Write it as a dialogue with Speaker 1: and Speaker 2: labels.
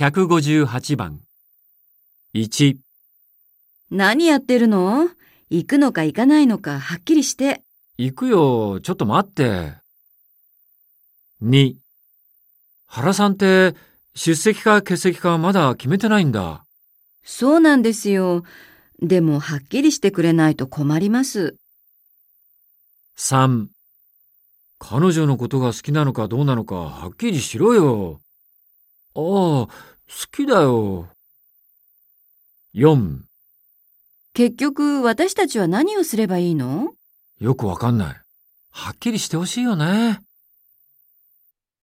Speaker 1: 158番。1、
Speaker 2: 何やってるの？行くのか行かないのかはっきりして。
Speaker 1: 行くよ、ちょっと待って。2、原さんって出席か欠席かまだ決めてないんだ。
Speaker 2: そうなんですよ。でもはっきりしてくれないと困ります。
Speaker 1: 3、彼女のことが好きなのかどうなのかはっきりしろよ。ああ、好きだよ。4、
Speaker 2: 結局私たちは何をすればいいの？
Speaker 1: よくわかんない。はっきりしてほしいよね。